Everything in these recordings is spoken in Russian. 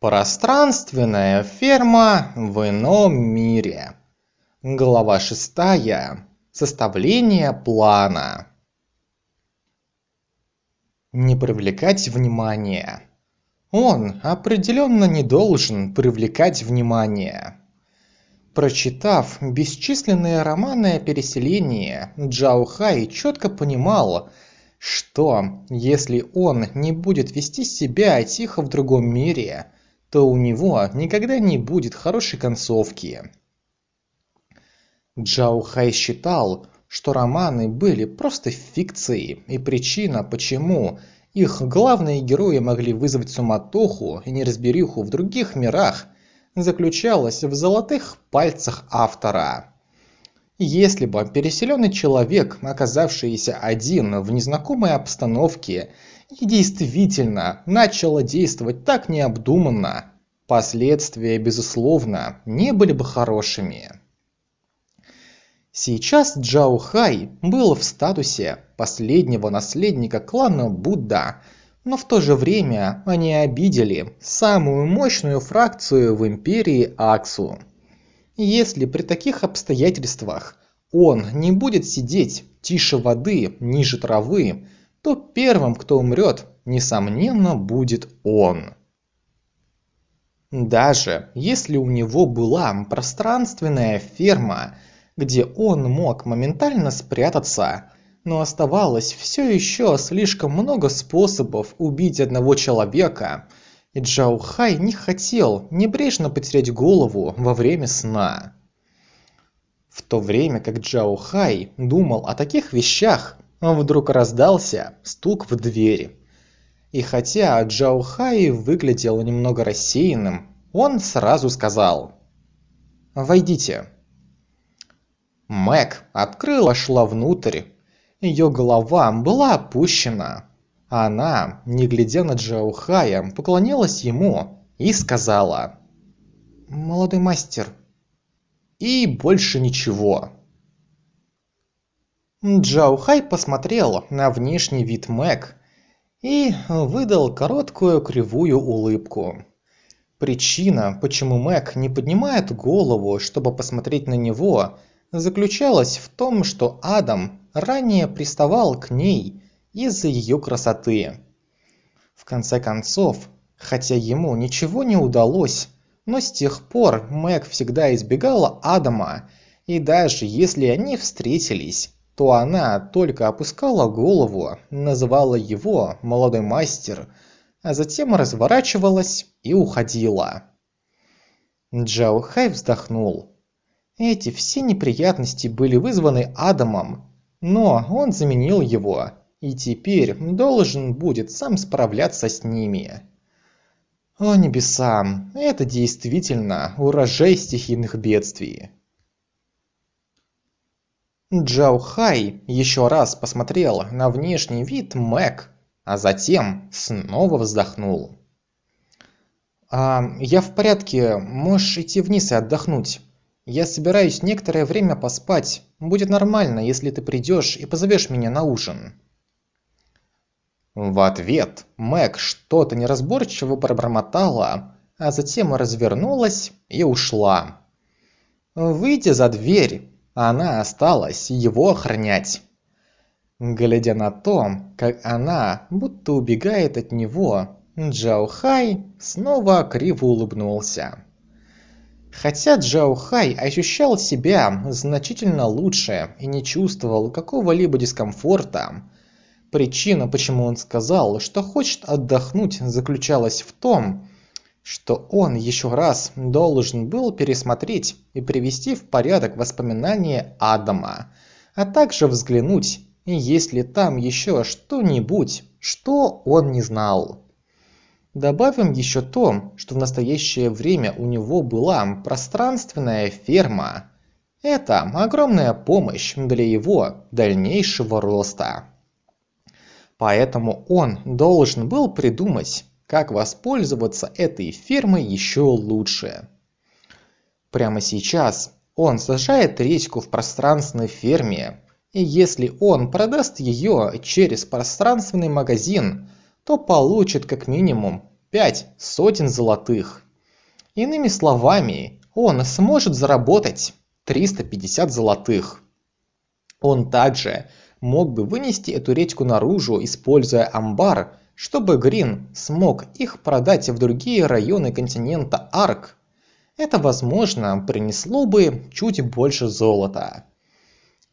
Пространственная ферма в ином мире. Глава шестая. Составление плана. Не привлекать внимания. Он определенно не должен привлекать внимание. Прочитав бесчисленные романы о переселении, Джао Хай четко понимал, что если он не будет вести себя тихо в другом мире, то у него никогда не будет хорошей концовки. Джао Хай считал, что романы были просто фикцией, и причина, почему их главные герои могли вызвать суматоху и неразбериху в других мирах, заключалась в золотых пальцах автора. Если бы переселенный человек, оказавшийся один в незнакомой обстановке, и действительно начало действовать так необдуманно, последствия, безусловно, не были бы хорошими. Сейчас Джао Хай был в статусе последнего наследника клана Будда, но в то же время они обидели самую мощную фракцию в империи Аксу. Если при таких обстоятельствах он не будет сидеть тише воды, ниже травы, то первым, кто умрет, несомненно, будет он. Даже если у него была пространственная ферма, где он мог моментально спрятаться, но оставалось все еще слишком много способов убить одного человека, и Джао Хай не хотел небрежно потерять голову во время сна. В то время как Джао Хай думал о таких вещах, Вдруг раздался стук в двери. И хотя Джао Хай выглядел немного рассеянным, он сразу сказал «Войдите». Мэг открыла, шла внутрь. Ее голова была опущена. Она, не глядя на Джао Хая, поклонилась ему и сказала «Молодой мастер». И больше ничего. Джао Хай посмотрел на внешний вид Мэг и выдал короткую кривую улыбку. Причина, почему Мэг не поднимает голову, чтобы посмотреть на него, заключалась в том, что Адам ранее приставал к ней из-за ее красоты. В конце концов, хотя ему ничего не удалось, но с тех пор Мэг всегда избегала Адама, и даже если они встретились, то она только опускала голову, называла его «молодой мастер», а затем разворачивалась и уходила. Джао Хай вздохнул. Эти все неприятности были вызваны Адамом, но он заменил его, и теперь должен будет сам справляться с ними. О небеса, это действительно урожай стихийных бедствий. Джао Хай еще раз посмотрел на внешний вид Мэг, а затем снова вздохнул. «А, «Я в порядке, можешь идти вниз и отдохнуть. Я собираюсь некоторое время поспать. Будет нормально, если ты придешь и позовешь меня на ужин». В ответ Мэг что-то неразборчиво пробормотала, а затем развернулась и ушла. Выйдя за дверь, она осталась его охранять. Глядя на то, как она будто убегает от него, Джао Хай снова криво улыбнулся. Хотя Джао Хай ощущал себя значительно лучше и не чувствовал какого-либо дискомфорта, причина, почему он сказал, что хочет отдохнуть, заключалась в том, что он еще раз должен был пересмотреть и привести в порядок воспоминания Адама, а также взглянуть, есть ли там еще что-нибудь, что он не знал. Добавим еще то, что в настоящее время у него была пространственная ферма. Это огромная помощь для его дальнейшего роста. Поэтому он должен был придумать, как воспользоваться этой фермой еще лучше. Прямо сейчас он сажает речку в пространственной ферме, и если он продаст ее через пространственный магазин, то получит как минимум пять сотен золотых. Иными словами, он сможет заработать 350 золотых. Он также мог бы вынести эту редьку наружу, используя амбар, чтобы Грин смог их продать в другие районы континента Арк. Это, возможно, принесло бы чуть больше золота.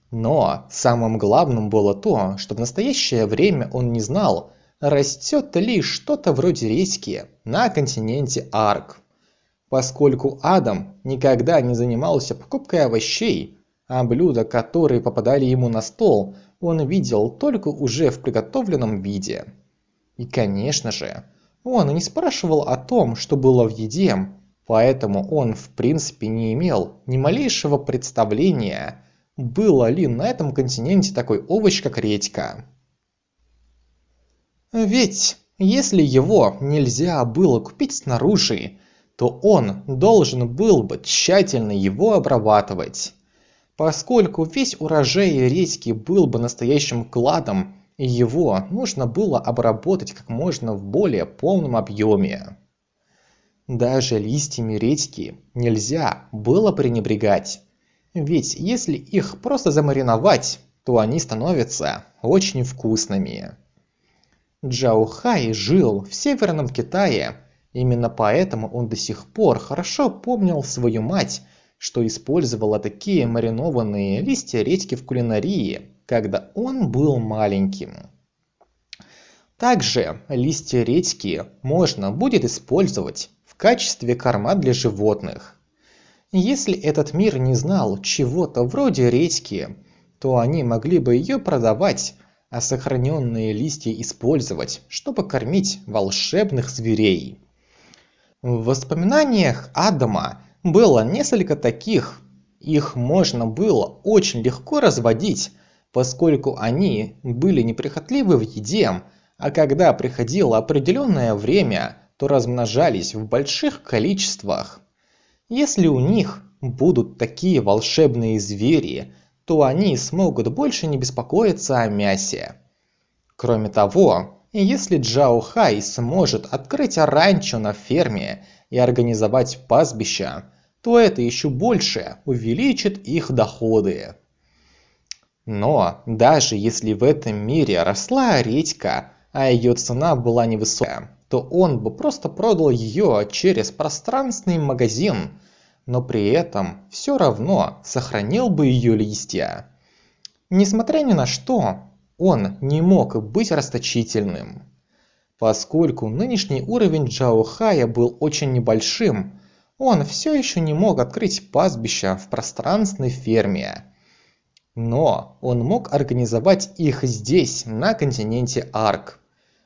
Но самым главным было то, что в настоящее время он не знал, растет ли что-то вроде редьки на континенте Арк. Поскольку Адам никогда не занимался покупкой овощей, а блюда, которые попадали ему на стол, он видел только уже в приготовленном виде. И, конечно же, он не спрашивал о том, что было в еде, поэтому он в принципе не имел ни малейшего представления, было ли на этом континенте такой овощ, как редька. Ведь если его нельзя было купить снаружи, то он должен был бы тщательно его обрабатывать. Поскольку весь урожай редьки был бы настоящим кладом, его нужно было обработать как можно в более полном объеме. Даже листьями редьки нельзя было пренебрегать, ведь если их просто замариновать, то они становятся очень вкусными. Джао Хай жил в Северном Китае, именно поэтому он до сих пор хорошо помнил свою мать, что использовала такие маринованные листья редьки в кулинарии, когда он был маленьким. Также листья редьки можно будет использовать в качестве корма для животных. Если этот мир не знал чего-то вроде редьки, то они могли бы ее продавать, а сохраненные листья использовать, чтобы кормить волшебных зверей. В воспоминаниях Адама было несколько таких. Их можно было очень легко разводить, поскольку они были неприхотливы в еде, а когда приходило определенное время, то размножались в больших количествах. Если у них будут такие волшебные звери, то они смогут больше не беспокоиться о мясе. Кроме того, если Джао Хай сможет открыть ранчо на ферме и организовать пастбища, то это еще больше увеличит их доходы. Но даже если в этом мире росла редька, а ее цена была невысокая, то он бы просто продал ее через пространственный магазин, но при этом все равно сохранил бы ее листья. Несмотря ни на что, он не мог быть расточительным. Поскольку нынешний уровень Джао Хая был очень небольшим, он все еще не мог открыть пастбище в пространственной ферме. Но он мог организовать их здесь, на континенте Арк.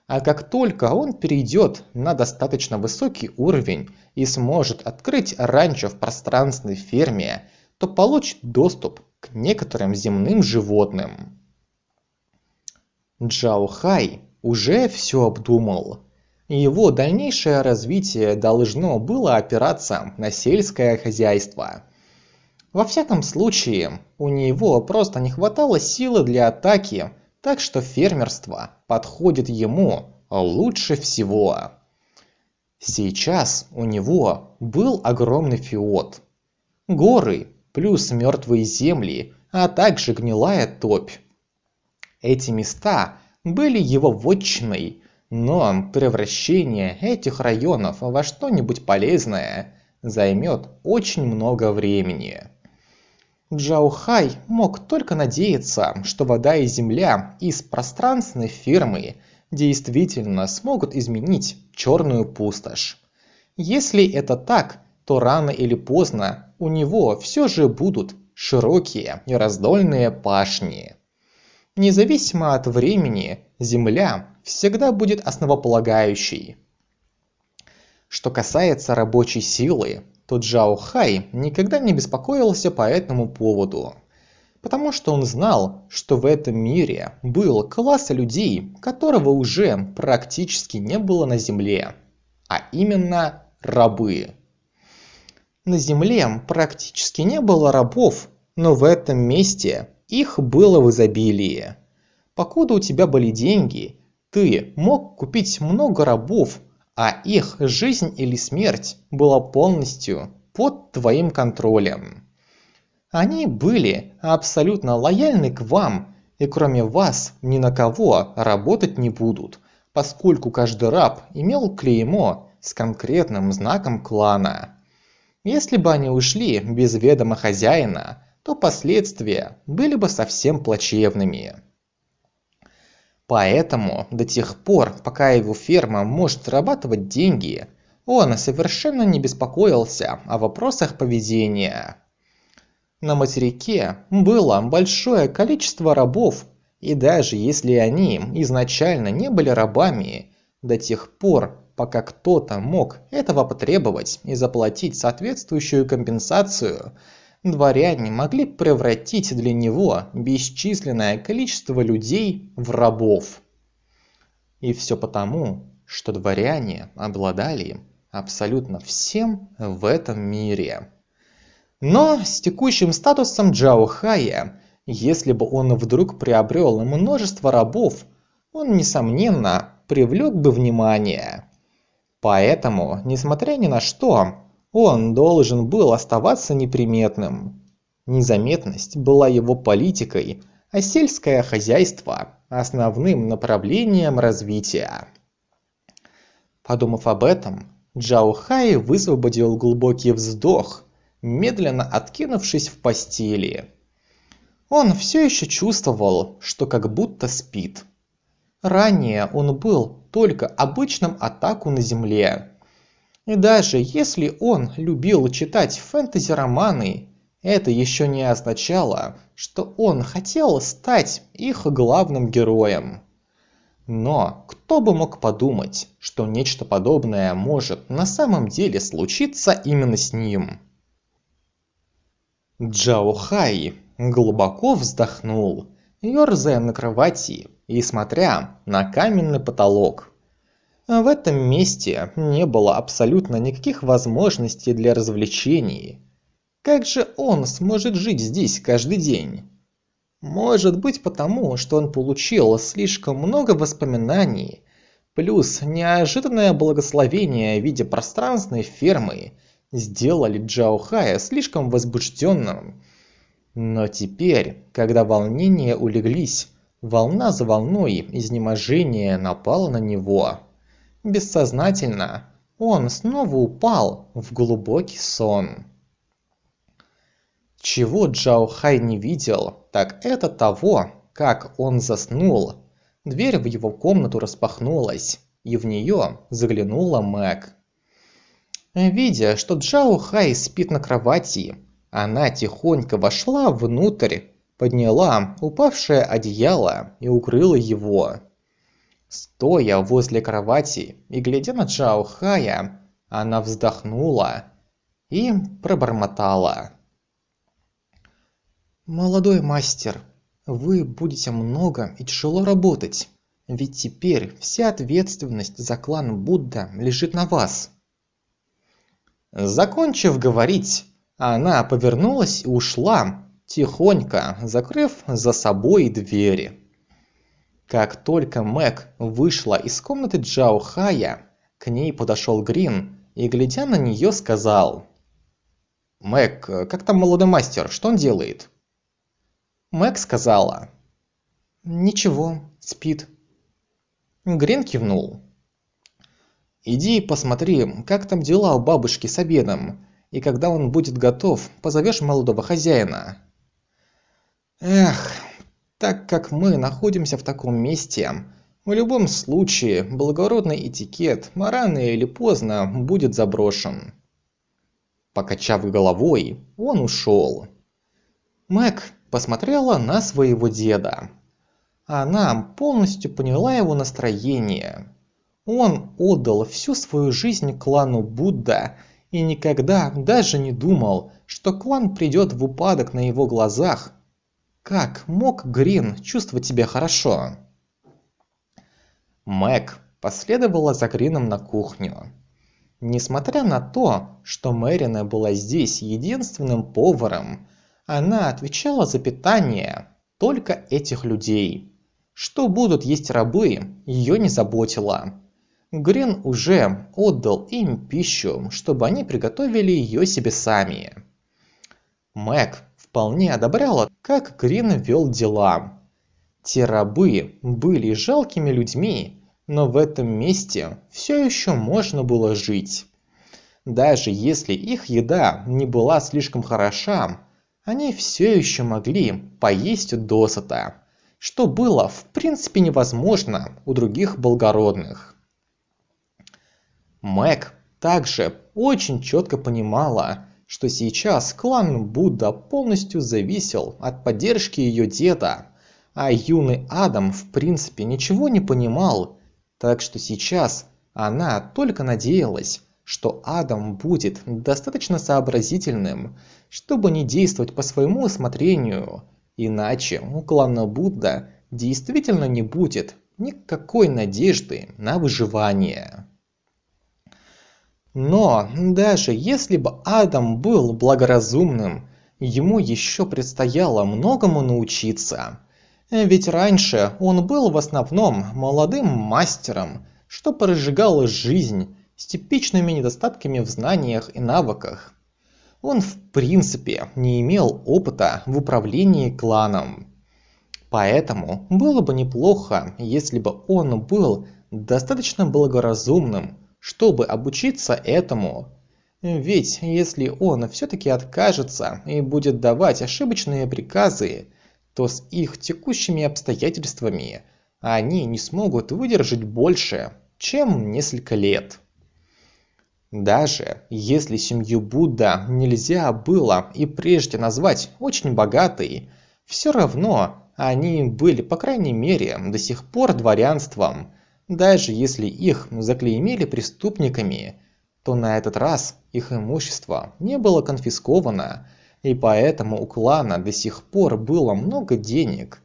А как только он перейдет на достаточно высокий уровень и сможет открыть ранчо в пространственной ферме, то получит доступ к некоторым земным животным. Джао Хай уже все обдумал. Его дальнейшее развитие должно было опираться на сельское хозяйство. Во всяком случае, у него просто не хватало силы для атаки, так что фермерство подходит ему лучше всего. Сейчас у него был огромный фиот. Горы плюс мертвые земли, а также гнилая топь. Эти места были его вотчиной, но превращение этих районов во что-нибудь полезное займет очень много времени. Джао Хай мог только надеяться, что вода и земля из пространственной фирмы действительно смогут изменить черную пустошь. Если это так, то рано или поздно у него все же будут широкие и раздольные пашни. Независимо от времени, Земля всегда будет основополагающей. Что касается рабочей силы, то Джао Хай никогда не беспокоился по этому поводу. Потому что он знал, что в этом мире был класс людей, которого уже практически не было на Земле. А именно рабы. На Земле практически не было рабов, но в этом месте их было в изобилии. Покуда у тебя были деньги, ты мог купить много рабов, а их жизнь или смерть была полностью под твоим контролем. Они были абсолютно лояльны к вам и кроме вас ни на кого работать не будут, поскольку каждый раб имел клеймо с конкретным знаком клана. Если бы они ушли без ведома хозяина, то последствия были бы совсем плачевными. Поэтому до тех пор, пока его ферма может зарабатывать деньги, он совершенно не беспокоился о вопросах поведения. На материке было большое количество рабов, и даже если они изначально не были рабами, до тех пор, пока кто-то мог этого потребовать и заплатить соответствующую компенсацию, дворяне могли превратить для него бесчисленное количество людей в рабов. И все потому, что дворяне обладали абсолютно всем в этом мире. Но с текущим статусом Джао Хая, если бы он вдруг приобрел множество рабов, он, несомненно, привлек бы внимание. Поэтому, несмотря ни на что, он должен был оставаться неприметным. Незаметность была его политикой, а сельское хозяйство – основным направлением развития. Подумав об этом, Джао Хай высвободил глубокий вздох, медленно откинувшись в постели. Он все еще чувствовал, что как будто спит. Ранее он был только обычным атаку на земле. И даже если он любил читать фэнтези-романы, это еще не означало, что он хотел стать их главным героем. Но кто бы мог подумать, что нечто подобное может на самом деле случиться именно с ним? Джао Хай глубоко вздохнул, ерзая на кровати и смотря на каменный потолок. В этом месте не было абсолютно никаких возможностей для развлечений. Как же он сможет жить здесь каждый день? Может быть потому, что он получил слишком много воспоминаний, плюс неожиданное благословение в виде пространственной фермы сделали Джао Хая слишком возбужденным. Но теперь, когда волнения улеглись, волна за волной изнеможения напала на него. Бессознательно он снова упал в глубокий сон. Чего Джао Хай не видел, так это того, как он заснул. Дверь в его комнату распахнулась, и в нее заглянула Мэг. Видя, что Джао Хай спит на кровати, она тихонько вошла внутрь, подняла упавшее одеяло и укрыла его. Стоя возле кровати и глядя на Джао Хая, она вздохнула и пробормотала. «Молодой мастер, вы будете много и тяжело работать, ведь теперь вся ответственность за клан Будда лежит на вас». Закончив говорить, она повернулась и ушла, тихонько закрыв за собой двери. Как только Мэг вышла из комнаты Джао Хая, к ней подошел Грин и, глядя на нее, сказал. «Мэг, как там молодой мастер, что он делает?» Мэг сказала. «Ничего, спит». Грин кивнул. «Иди посмотри, как там дела у бабушки с обедом, и когда он будет готов, позовешь молодого хозяина». «Эх, так как мы находимся в таком месте, в любом случае благородный этикет рано или поздно будет заброшен. Покачав головой, он ушел. Мэг посмотрела на своего деда. Она полностью поняла его настроение. Он отдал всю свою жизнь клану Будда и никогда даже не думал, что клан придет в упадок на его глазах как мог Грин чувствовать себя хорошо? Мэг последовала за Грином на кухню. Несмотря на то, что Мэрина была здесь единственным поваром, она отвечала за питание только этих людей. Что будут есть рабы, ее не заботило. Грин уже отдал им пищу, чтобы они приготовили ее себе сами. Мэг вполне одобряла, как Грин вел дела. Те рабы были жалкими людьми, но в этом месте все еще можно было жить. Даже если их еда не была слишком хороша, они все еще могли поесть досыта, что было в принципе невозможно у других благородных. Мэг также очень четко понимала, что сейчас клан Будда полностью зависел от поддержки ее деда, а юный Адам в принципе ничего не понимал, так что сейчас она только надеялась, что Адам будет достаточно сообразительным, чтобы не действовать по своему усмотрению, иначе у клана Будда действительно не будет никакой надежды на выживание. Но даже если бы Адам был благоразумным, ему еще предстояло многому научиться. Ведь раньше он был в основном молодым мастером, что прожигал жизнь с типичными недостатками в знаниях и навыках. Он в принципе не имел опыта в управлении кланом. Поэтому было бы неплохо, если бы он был достаточно благоразумным, чтобы обучиться этому. Ведь если он все-таки откажется и будет давать ошибочные приказы, то с их текущими обстоятельствами они не смогут выдержать больше, чем несколько лет. Даже если семью Будда нельзя было и прежде назвать очень богатой, все равно они были, по крайней мере, до сих пор дворянством. Даже если их заклеймили преступниками, то на этот раз их имущество не было конфисковано, и поэтому у клана до сих пор было много денег.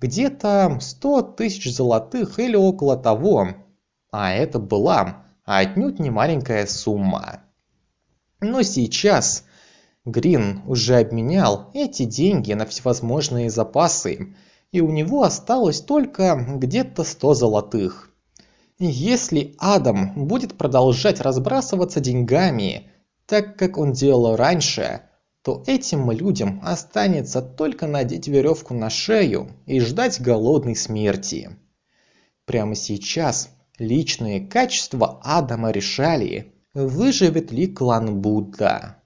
Где-то 100 тысяч золотых или около того. А это была отнюдь не маленькая сумма. Но сейчас Грин уже обменял эти деньги на всевозможные запасы, и у него осталось только где-то 100 золотых. Если Адам будет продолжать разбрасываться деньгами, так как он делал раньше, то этим людям останется только надеть веревку на шею и ждать голодной смерти. Прямо сейчас Личные качества Адама решали, выживет ли клан Будда.